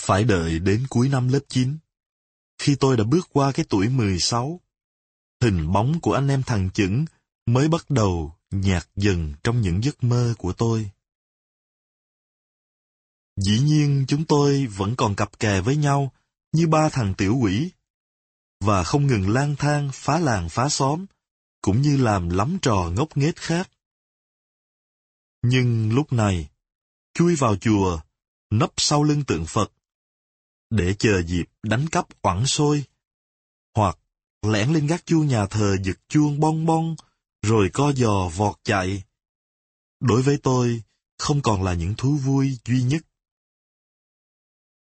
Phải đợi đến cuối năm lớp 9, khi tôi đã bước qua cái tuổi 16, hình bóng của anh em thằng chững mới bắt đầu nhạt dần trong những giấc mơ của tôi. Dĩ nhiên chúng tôi vẫn còn cặp kè với nhau như ba thằng tiểu quỷ, và không ngừng lang thang phá làng phá xóm, cũng như làm lắm trò ngốc nghếch khác. Nhưng lúc này, chui vào chùa, nấp sau lưng tượng Phật, để chờ dịp đánh cắp oẳn xôi, hoặc lẻn lên gác chuông nhà thờ giật chuông bong bong, rồi co giò vọt chạy. Đối với tôi, không còn là những thú vui duy nhất.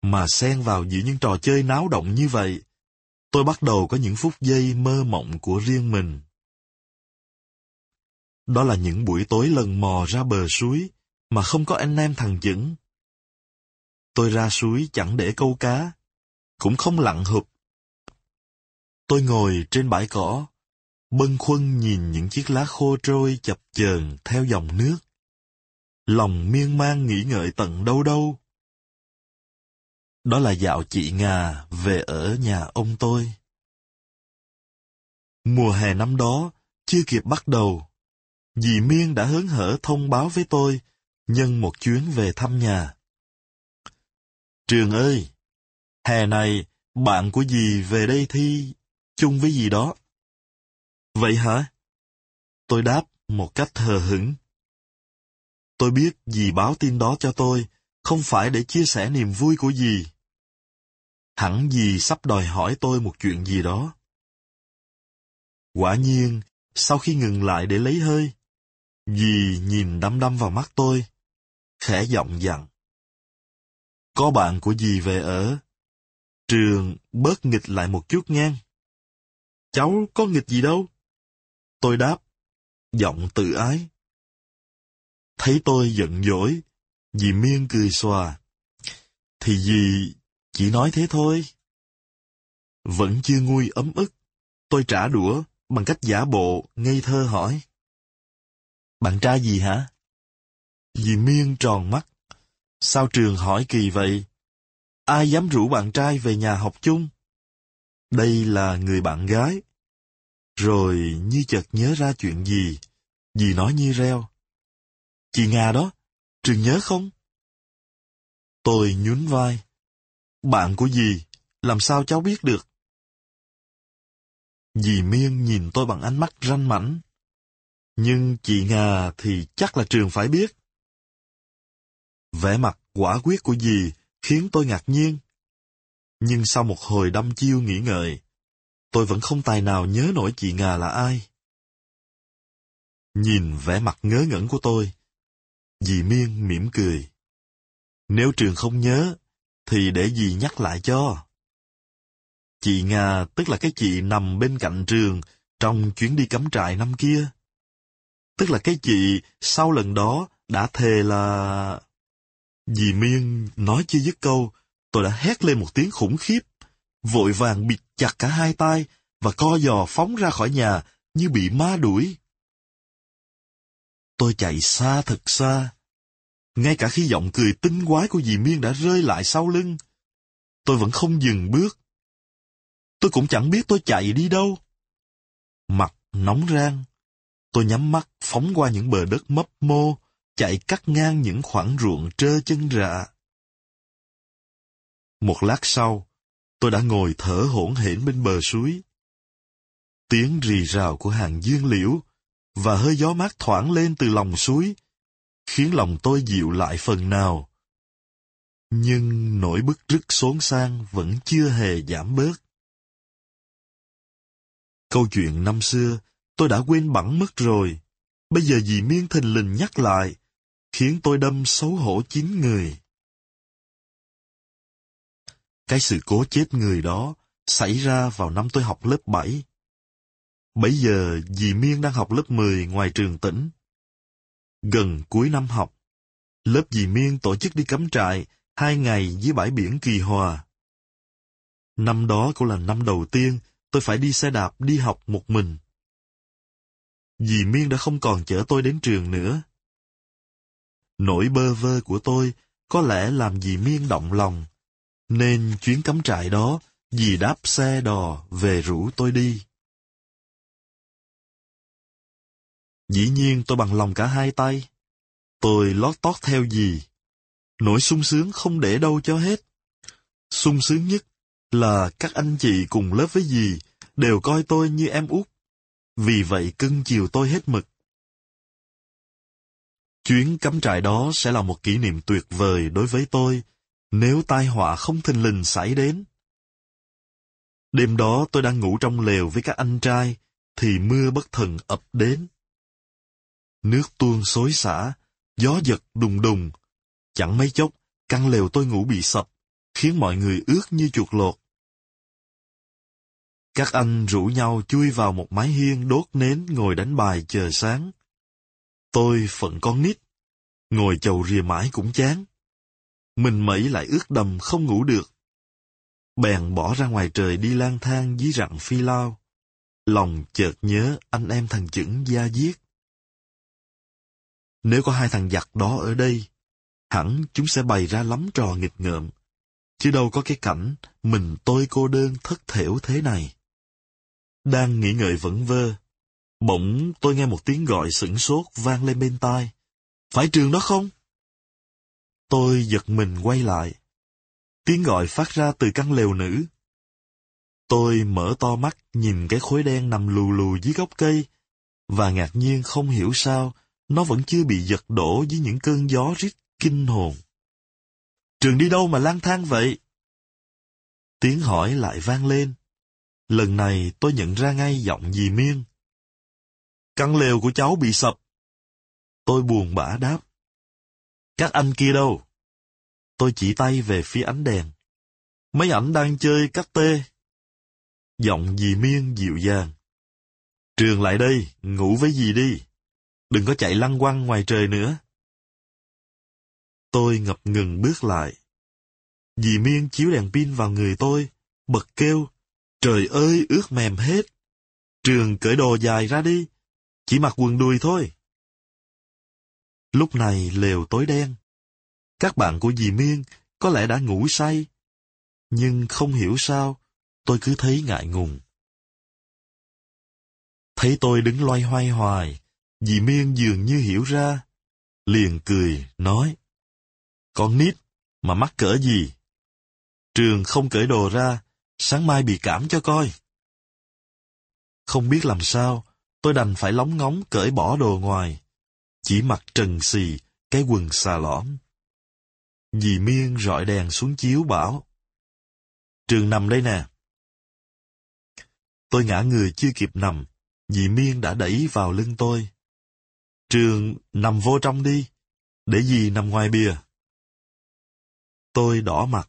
Mà xen vào giữa những trò chơi náo động như vậy, tôi bắt đầu có những phút giây mơ mộng của riêng mình. Đó là những buổi tối lần mò ra bờ suối, mà không có anh em thằng dững. Tôi ra suối chẳng để câu cá, cũng không lặn hụp. Tôi ngồi trên bãi cỏ, bâng khuâng nhìn những chiếc lá khô trôi chập chờn theo dòng nước. Lòng miên man nghĩ ngợi tận đâu đâu. Đó là dạo chị Ngà về ở nhà ông tôi. Mùa hè năm đó, chưa kịp bắt đầu, dì Miên đã hớn hở thông báo với tôi nhân một chuyến về thăm nhà. Trường ơi, hè này bạn của dì về đây thi chung với dì đó. Vậy hả? Tôi đáp một cách hờ hững. Tôi biết dì báo tin đó cho tôi, không phải để chia sẻ niềm vui của dì. Hẳn dì sắp đòi hỏi tôi một chuyện gì đó. Quả nhiên, sau khi ngừng lại để lấy hơi, dì nhìn đăm đăm vào mắt tôi, khẽ giọng dặn. Có bạn của dì về ở. Trường bớt nghịch lại một chút ngang. Cháu có nghịch gì đâu. Tôi đáp, giọng tự ái. Thấy tôi giận dỗi, dì Miên cười xòa. Thì dì chỉ nói thế thôi. Vẫn chưa nguôi ấm ức, tôi trả đũa bằng cách giả bộ, ngây thơ hỏi. Bạn trai gì hả? Dì Miên tròn mắt. Sao trường hỏi kỳ vậy? Ai dám rủ bạn trai về nhà học chung? Đây là người bạn gái. Rồi như chợt nhớ ra chuyện gì, dì nói như reo. Chị Nga đó, trường nhớ không? Tôi nhún vai. Bạn của dì, làm sao cháu biết được? Dì Miên nhìn tôi bằng ánh mắt ranh mảnh. Nhưng chị Nga thì chắc là trường phải biết. Vẻ mặt quả quyết của dì khiến tôi ngạc nhiên. Nhưng sau một hồi đâm chiêu nghĩ ngợi, tôi vẫn không tài nào nhớ nổi chị Nga là ai. Nhìn vẻ mặt ngớ ngẩn của tôi, dì Miên mỉm cười. Nếu trường không nhớ, thì để dì nhắc lại cho. Chị Nga tức là cái chị nằm bên cạnh trường trong chuyến đi cắm trại năm kia. Tức là cái chị sau lần đó đã thề là... Dì Miên nói chưa dứt câu, tôi đã hét lên một tiếng khủng khiếp, vội vàng bịt chặt cả hai tay và co giò phóng ra khỏi nhà như bị ma đuổi. Tôi chạy xa thật xa. Ngay cả khi giọng cười tinh quái của dì Miên đã rơi lại sau lưng, tôi vẫn không dừng bước. Tôi cũng chẳng biết tôi chạy đi đâu. Mặt nóng rang, tôi nhắm mắt phóng qua những bờ đất mấp mô, chạy cắt ngang những khoảng ruộng trơ chân rạ. Một lát sau, tôi đã ngồi thở hổn hển bên bờ suối. Tiếng rì rào của hàng dương liễu và hơi gió mát thoảng lên từ lòng suối, khiến lòng tôi dịu lại phần nào. Nhưng nỗi bức rứt xốn sang vẫn chưa hề giảm bớt. Câu chuyện năm xưa, tôi đã quên bẵng mất rồi. Bây giờ dì Miên thình lình nhắc lại, khiến tôi đâm xấu hổ chín người. Cái sự cố chết người đó xảy ra vào năm tôi học lớp 7. Bây giờ dì Miên đang học lớp 10 ngoài trường tỉnh. Gần cuối năm học, lớp dì Miên tổ chức đi cắm trại hai ngày dưới bãi biển Kỳ Hòa. Năm đó cũng là năm đầu tiên tôi phải đi xe đạp đi học một mình. Dì Miên đã không còn chở tôi đến trường nữa. Nỗi bơ vơ của tôi có lẽ làm dì Miên động lòng, nên chuyến cắm trại đó, dì đáp xe đò về rủ tôi đi. Dĩ nhiên tôi bằng lòng cả hai tay. Tôi lót tót theo dì. Nỗi sung sướng không để đâu cho hết. sung sướng nhất là các anh chị cùng lớp với dì đều coi tôi như em út. Vì vậy cưng chiều tôi hết mực. Chuyến cắm trại đó sẽ là một kỷ niệm tuyệt vời đối với tôi nếu tai họa không thình lình xảy đến. Đêm đó tôi đang ngủ trong lều với các anh trai, thì mưa bất thần ập đến. Nước tuôn xối xả, gió giật đùng đùng. Chẳng mấy chốc, căn lều tôi ngủ bị sập, khiến mọi người ướt như chuột lột. Các anh rủ nhau chui vào một mái hiên đốt nến ngồi đánh bài chờ sáng. Tôi phận con nít, ngồi chầu rìa mãi cũng chán. Mình mẩy lại ướt đầm không ngủ được. Bèn bỏ ra ngoài trời đi lang thang dưới rặng phi lao. Lòng chợt nhớ anh em thằng chững gia giết. Nếu có hai thằng giặc đó ở đây, hẳn chúng sẽ bày ra lắm trò nghịch ngợm. Chứ đâu có cái cảnh mình tôi cô đơn thất thểu thế này. Đang nghĩ ngợi vẫn vơ, bỗng tôi nghe một tiếng gọi sửng sốt vang lên bên tai. Phải trường đó không? Tôi giật mình quay lại. Tiếng gọi phát ra từ căn lều nữ. Tôi mở to mắt nhìn cái khối đen nằm lù lù dưới gốc cây, và ngạc nhiên không hiểu sao nó vẫn chưa bị giật đổ dưới những cơn gió rít kinh hồn. Trường đi đâu mà lang thang vậy? Tiếng hỏi lại vang lên. Lần này tôi nhận ra ngay giọng dì Miên. Căn lều của cháu bị sập. Tôi buồn bã đáp. Các anh kia đâu? Tôi chỉ tay về phía ánh đèn. Mấy ảnh đang chơi cắt tê. Giọng dì Miên dịu dàng. Trường lại đây, ngủ với dì đi. Đừng có chạy lăng quăng ngoài trời nữa. Tôi ngập ngừng bước lại. Dì Miên chiếu đèn pin vào người tôi, bật kêu, trời ơi ướt mềm hết. Trường cởi đồ dài ra đi, chỉ mặc quần đùi thôi. Lúc này lều tối đen. Các bạn của dì Miên có lẽ đã ngủ say. Nhưng không hiểu sao, tôi cứ thấy ngại ngùng. Thấy tôi đứng loay hoay hoài, dì Miên dường như hiểu ra. Liền cười, nói. Con nít, mà mắc cỡ gì? Trường không cởi đồ ra, sáng mai bị cảm cho coi. Không biết làm sao, tôi đành phải lóng ngóng cởi bỏ đồ ngoài chỉ mặc trần xì, cái quần xà lõm. Dì Miên rọi đèn xuống chiếu bảo. Trường nằm đây nè. Tôi ngã người chưa kịp nằm, dì Miên đã đẩy vào lưng tôi. Trường nằm vô trong đi, để dì nằm ngoài bìa. Tôi đỏ mặt.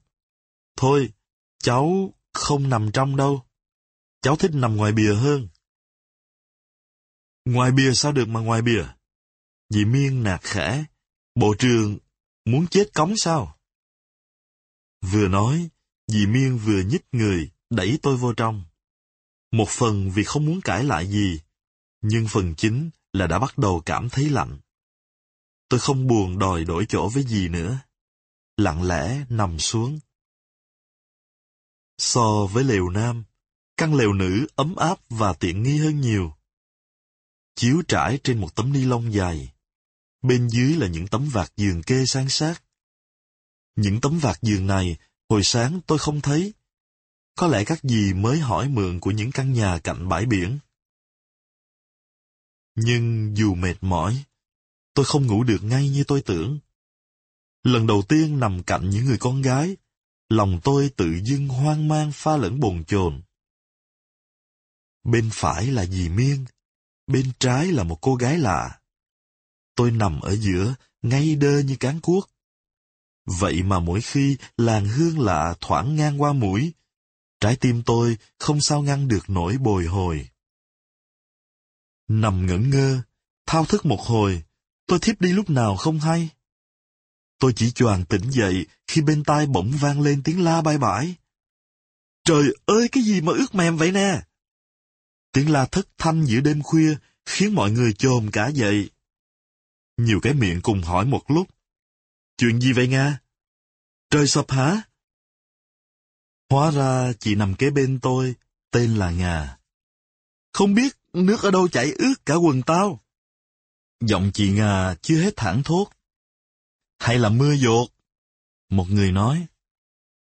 Thôi, cháu không nằm trong đâu. Cháu thích nằm ngoài bìa hơn. Ngoài bìa sao được mà ngoài bìa? Dì Miên nạt khẽ, bộ trường muốn chết cống sao? Vừa nói, dì Miên vừa nhích người, đẩy tôi vô trong. Một phần vì không muốn cãi lại gì, nhưng phần chính là đã bắt đầu cảm thấy lạnh. Tôi không buồn đòi đổi chỗ với dì nữa. Lặng lẽ nằm xuống. So với lều nam, căn lều nữ ấm áp và tiện nghi hơn nhiều. Chiếu trải trên một tấm ni lông dài. Bên dưới là những tấm vạt giường kê sang sát. Những tấm vạt giường này, hồi sáng tôi không thấy. Có lẽ các dì mới hỏi mượn của những căn nhà cạnh bãi biển. Nhưng dù mệt mỏi, tôi không ngủ được ngay như tôi tưởng. Lần đầu tiên nằm cạnh những người con gái, lòng tôi tự dưng hoang mang pha lẫn bồn chồn. Bên phải là dì Miên, bên trái là một cô gái lạ. Tôi nằm ở giữa, ngay đơ như cán cuốc. Vậy mà mỗi khi làn hương lạ thoảng ngang qua mũi, trái tim tôi không sao ngăn được nỗi bồi hồi. Nằm ngẩn ngơ, thao thức một hồi, tôi thiếp đi lúc nào không hay. Tôi chỉ choàng tỉnh dậy khi bên tai bỗng vang lên tiếng la bay bãi. Trời ơi, cái gì mà ướt mềm vậy nè? Tiếng la thất thanh giữa đêm khuya khiến mọi người chồm cả dậy. Nhiều cái miệng cùng hỏi một lúc. Chuyện gì vậy Nga? Trời sập hả? Hóa ra chị nằm kế bên tôi, tên là nga Không biết nước ở đâu chảy ướt cả quần tao. Giọng chị nga chưa hết thẳng thốt. Hay là mưa dột? Một người nói.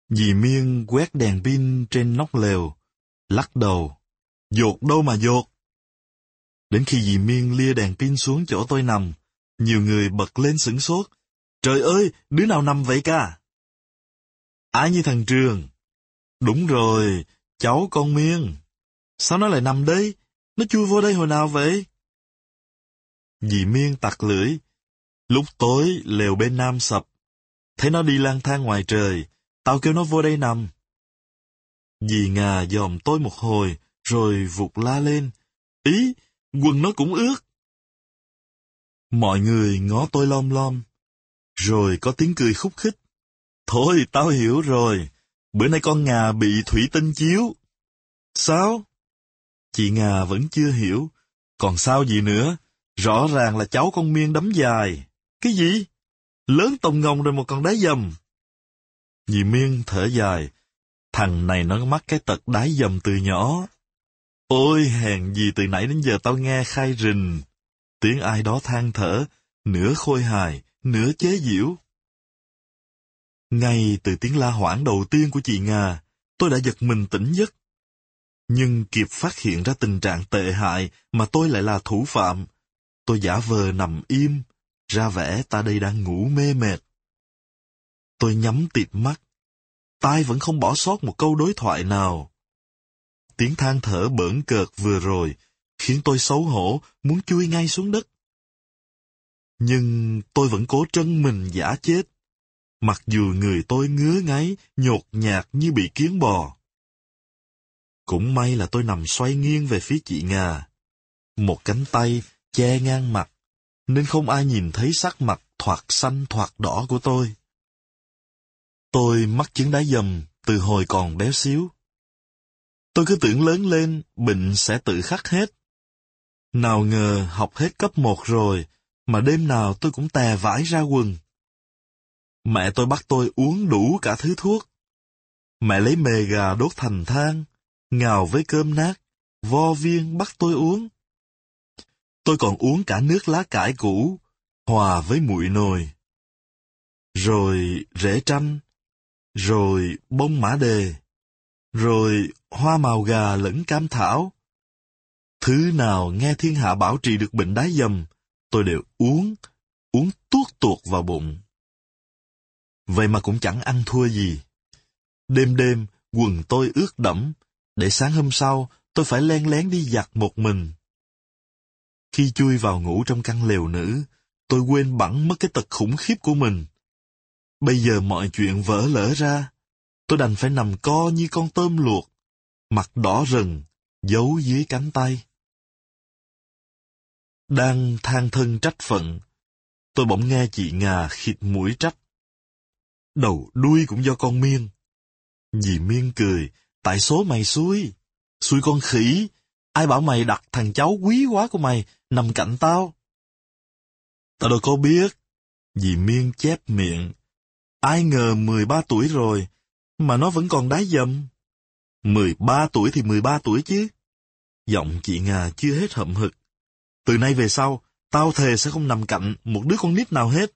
Dì Miên quét đèn pin trên nóc lều, lắc đầu. Dột đâu mà dột? Đến khi dì Miên lia đèn pin xuống chỗ tôi nằm, nhiều người bật lên sửng sốt. Trời ơi, đứa nào nằm vậy ca? Ai như thằng Trường? Đúng rồi, cháu con Miên. Sao nó lại nằm đây? Nó chui vô đây hồi nào vậy? Dì Miên tặc lưỡi. Lúc tối, lều bên nam sập. Thấy nó đi lang thang ngoài trời, tao kêu nó vô đây nằm. Dì ngà dòm tôi một hồi, rồi vụt la lên. Ý, quần nó cũng ướt. Mọi người ngó tôi lom lom. Rồi có tiếng cười khúc khích. Thôi, tao hiểu rồi. Bữa nay con Ngà bị thủy tinh chiếu. Sao? Chị Ngà vẫn chưa hiểu. Còn sao gì nữa? Rõ ràng là cháu con Miên đấm dài. Cái gì? Lớn tông ngông rồi một con đáy dầm. Dì Miên thở dài. Thằng này nó mắc cái tật đáy dầm từ nhỏ. Ôi hèn gì từ nãy đến giờ tao nghe khai rình. Tiếng ai đó than thở, nửa khôi hài, nửa chế giễu. Ngay từ tiếng la hoảng đầu tiên của chị Nga, tôi đã giật mình tỉnh giấc. Nhưng kịp phát hiện ra tình trạng tệ hại mà tôi lại là thủ phạm. Tôi giả vờ nằm im, ra vẻ ta đây đang ngủ mê mệt. Tôi nhắm tịt mắt, tai vẫn không bỏ sót một câu đối thoại nào. Tiếng than thở bỡn cợt vừa rồi khiến tôi xấu hổ muốn chui ngay xuống đất. Nhưng tôi vẫn cố trân mình giả chết mặc dù người tôi ngứa ngáy, nhột nhạt như bị kiến bò. Cũng may là tôi nằm xoay nghiêng về phía chị nga Một cánh tay che ngang mặt, nên không ai nhìn thấy sắc mặt thoạt xanh thoạt đỏ của tôi. Tôi mắc chứng đá dầm từ hồi còn béo xíu. Tôi cứ tưởng lớn lên, bệnh sẽ tự khắc hết. Nào ngờ học hết cấp một rồi, mà đêm nào tôi cũng tè vải ra quần. Mẹ tôi bắt tôi uống đủ cả thứ thuốc. Mẹ lấy mề gà đốt thành than, ngào với cơm nát, vo viên bắt tôi uống. Tôi còn uống cả nước lá cải cũ, hòa với muội nồi. Rồi rễ chanh, rồi bông mã đề, rồi hoa màu gà lẫn cam thảo. Thứ nào nghe thiên hạ bảo trì được bệnh đái dầm, tôi đều uống, uống tuốt tuột vào bụng. Vậy mà cũng chẳng ăn thua gì. Đêm đêm, quần tôi ướt đẫm, để sáng hôm sau, tôi phải len lén đi giặt một mình. Khi chui vào ngủ trong căn lều nữ, tôi quên bẵng mất cái tật khủng khiếp của mình. Bây giờ mọi chuyện vỡ lỡ ra, tôi đành phải nằm co như con tôm luộc, mặt đỏ rừng, giấu dưới cánh tay. Đang than thân trách phận, tôi bỗng nghe chị Ngà khịt mũi trách. Đầu đuôi cũng do con Miên. Dì Miên cười, tại số mày xui. Xui con khỉ, ai bảo mày đặt thằng cháu quý quá của mày nằm cạnh tao. Tao đâu có biết. Dì Miên chép miệng. Ai ngờ 13 tuổi rồi, mà nó vẫn còn đái dầm. 13 tuổi thì 13 tuổi chứ. Giọng chị nga chưa hết hậm hực. Từ nay về sau, tao thề sẽ không nằm cạnh một đứa con nít nào hết.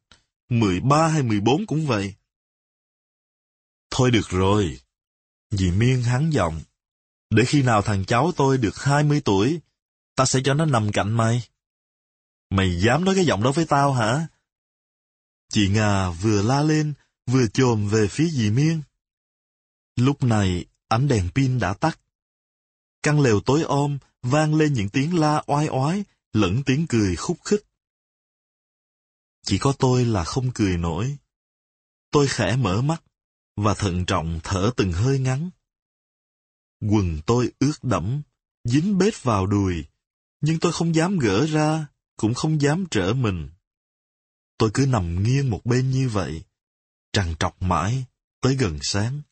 13 hay 14 cũng vậy. Thôi được rồi. Dì Miên hắn giọng. Để khi nào thằng cháu tôi được 20 tuổi, ta sẽ cho nó nằm cạnh mày. Mày dám nói cái giọng đó với tao hả? Chị nga vừa la lên, vừa chồm về phía dì Miên. Lúc này, ánh đèn pin đã tắt. Căn lều tối om vang lên những tiếng la oai oái, lẫn tiếng cười khúc khích. Chỉ có tôi là không cười nổi. Tôi khẽ mở mắt, và thận trọng thở từng hơi ngắn. Quần tôi ướt đẫm, dính bết vào đùi, nhưng tôi không dám gỡ ra, cũng không dám trở mình. Tôi cứ nằm nghiêng một bên như vậy, trằn trọc mãi, tới gần sáng.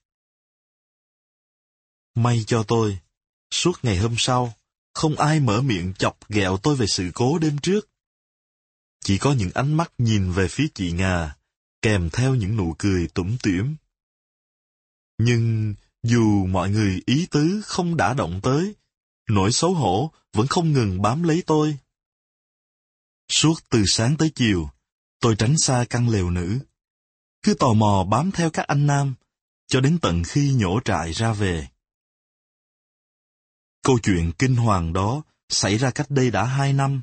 May cho tôi, suốt ngày hôm sau, không ai mở miệng chọc ghẹo tôi về sự cố đêm trước. Chỉ có những ánh mắt nhìn về phía chị Ngà, kèm theo những nụ cười tủm tỉm. Nhưng Dù mọi người ý tứ không đã động tới, nỗi xấu hổ vẫn không ngừng bám lấy tôi. Suốt từ sáng tới chiều, tôi tránh xa căn lều nữ. Cứ tò mò bám theo các anh nam, cho đến tận khi nhổ trại ra về. Câu chuyện kinh hoàng đó xảy ra cách đây đã hai năm,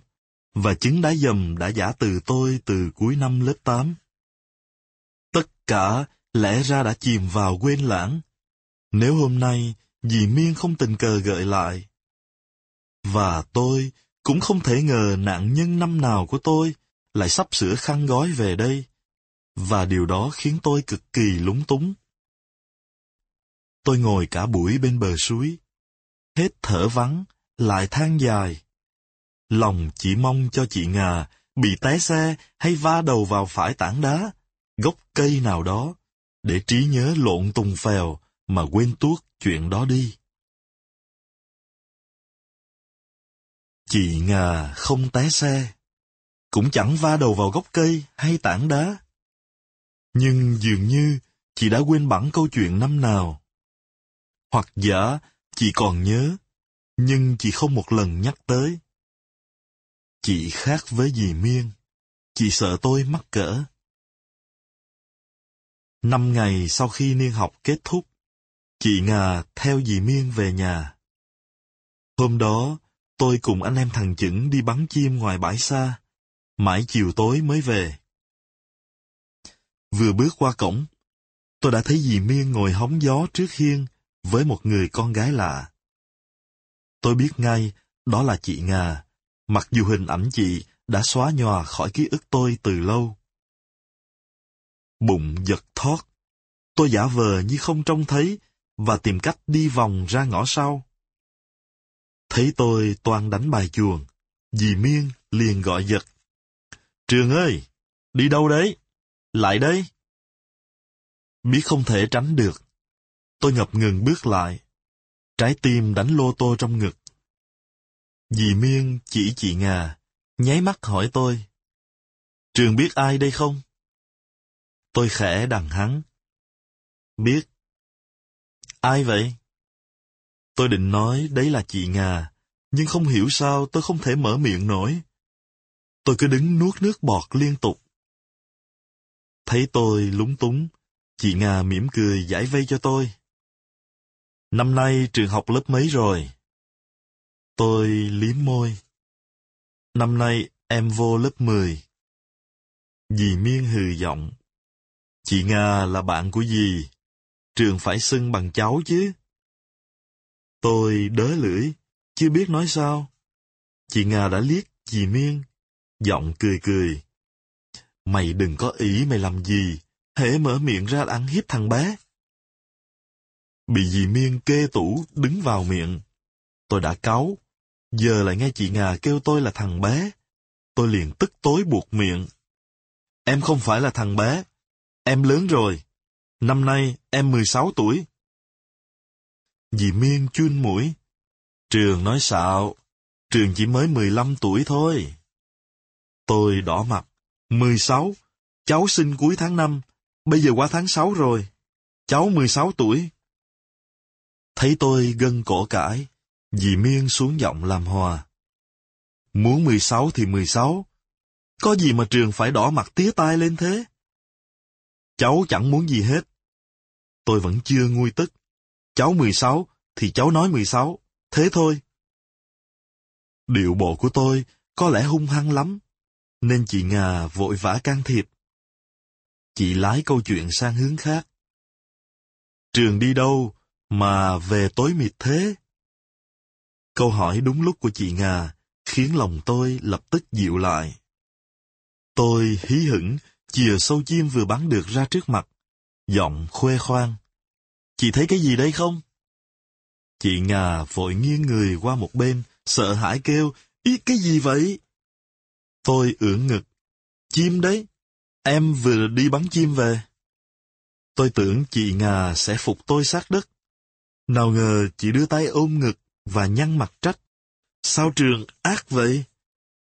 và chứng đá dầm đã giả từ tôi từ cuối năm lớp 8. Tất cả lẽ ra đã chìm vào quên lãng, nếu hôm nay dì Miên không tình cờ gợi lại. Và tôi cũng không thể ngờ nạn nhân năm nào của tôi lại sắp sửa khăn gói về đây, và điều đó khiến tôi cực kỳ lúng túng. Tôi ngồi cả buổi bên bờ suối, hết thở vắng, lại than dài. Lòng chỉ mong cho chị Ngà bị té xe hay va đầu vào phải tảng đá, gốc cây nào đó, để trí nhớ lộn tùng phèo mà quên tuốt chuyện đó đi. Chị Ngà không té xe, cũng chẳng va đầu vào gốc cây hay tảng đá. Nhưng dường như chị đã quên bẵng câu chuyện năm nào. Hoặc giả chị còn nhớ, nhưng chị không một lần nhắc tới. Chị khác với dì Miên, chị sợ tôi mắc cỡ. Năm ngày sau khi niên học kết thúc, chị Ngà theo dì Miên về nhà. Hôm đó, tôi cùng anh em thằng Chững đi bắn chim ngoài bãi xa, mãi chiều tối mới về. Vừa bước qua cổng, tôi đã thấy dì Miên ngồi hóng gió trước hiên với một người con gái lạ. Tôi biết ngay đó là chị nga mặc dù hình ảnh chị đã xóa nhòa khỏi ký ức tôi từ lâu. Bụng giật thoát, tôi giả vờ như không trông thấy và tìm cách đi vòng ra ngõ sau. Thấy tôi toàn đánh bài chuồng, dì Miên liền gọi giật. Trường ơi, đi đâu đấy? Lại đây. Biết không thể tránh được, tôi ngập ngừng bước lại. Trái tim đánh lô tô trong ngực. Dì Miên chỉ chị Ngà, nháy mắt hỏi tôi. Trường biết ai đây không? Tôi khẽ đằng hắn. Biết. Ai vậy? Tôi định nói đấy là chị Ngà, nhưng không hiểu sao tôi không thể mở miệng nổi. Tôi cứ đứng nuốt nước bọt liên tục. Thấy tôi lúng túng, chị nga mỉm cười giải vây cho tôi. Năm nay trường học lớp mấy rồi? Tôi liếm môi. Năm nay em vô lớp 10. Dì Miên hừ giọng. Chị Nga là bạn của dì. Trường phải xưng bằng cháu chứ. Tôi đớ lưỡi, chưa biết nói sao. Chị Nga đã liếc dì Miên, giọng cười cười. Mày đừng có ý mày làm gì, hễ mở miệng ra ăn hiếp thằng bé. Bị dì Miên kê tủ đứng vào miệng. Tôi đã cáu, giờ lại nghe chị Ngà kêu tôi là thằng bé. Tôi liền tức tối buộc miệng. Em không phải là thằng bé, em lớn rồi. Năm nay em 16 tuổi. Dì Miên chun mũi. Trường nói xạo, Trường chỉ mới 15 tuổi thôi. Tôi đỏ mặt. 16, cháu sinh cuối tháng 5, bây giờ qua tháng 6 rồi. Cháu 16 tuổi. Thấy tôi gân cổ cãi, dì Miên xuống giọng làm hòa. Muốn 16 thì 16. Có gì mà trường phải đỏ mặt tía tai lên thế? Cháu chẳng muốn gì hết. Tôi vẫn chưa nguôi tức. Cháu 16 thì cháu nói 16, thế thôi. Điệu bộ của tôi có lẽ hung hăng lắm, nên chị Ngà vội vã can thiệp. Chị lái câu chuyện sang hướng khác. Trường đi đâu mà về tối mịt thế? Câu hỏi đúng lúc của chị nga khiến lòng tôi lập tức dịu lại. Tôi hí hửng chìa sâu chim vừa bắn được ra trước mặt, giọng khoe khoang. Chị thấy cái gì đây không? Chị nga vội nghiêng người qua một bên, sợ hãi kêu, ý cái gì vậy? Tôi ưỡn ngực. Chim đấy, em vừa đi bắn chim về. Tôi tưởng chị nga sẽ phục tôi sát đất. Nào ngờ chị đưa tay ôm ngực và nhăn mặt trách. Sao trường ác vậy?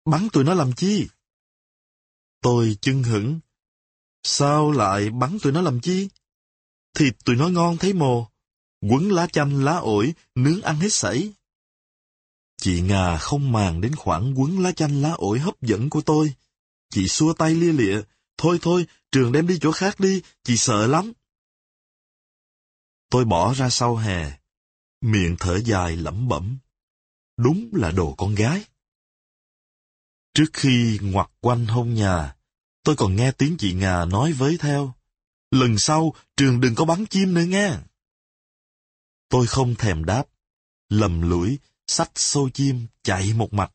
Bắn tụi nó làm chi? Tôi chưng hững. Sao lại bắn tụi nó làm chi? Thịt tụi nó ngon thấy mồ. quấn lá chanh lá ổi, nướng ăn hết sảy. Chị Ngà không màng đến khoảng quấn lá chanh lá ổi hấp dẫn của tôi. Chị xua tay lia lịa, thôi thôi, trường đem đi chỗ khác đi, chị sợ lắm. Tôi bỏ ra sau hè, miệng thở dài lẩm bẩm. Đúng là đồ con gái. Trước khi ngoặt quanh hông nhà, tôi còn nghe tiếng chị Ngà nói với theo. Lần sau, trường đừng có bắn chim nữa nghe. Tôi không thèm đáp, lầm lũi, xách xô chim chạy một mặt.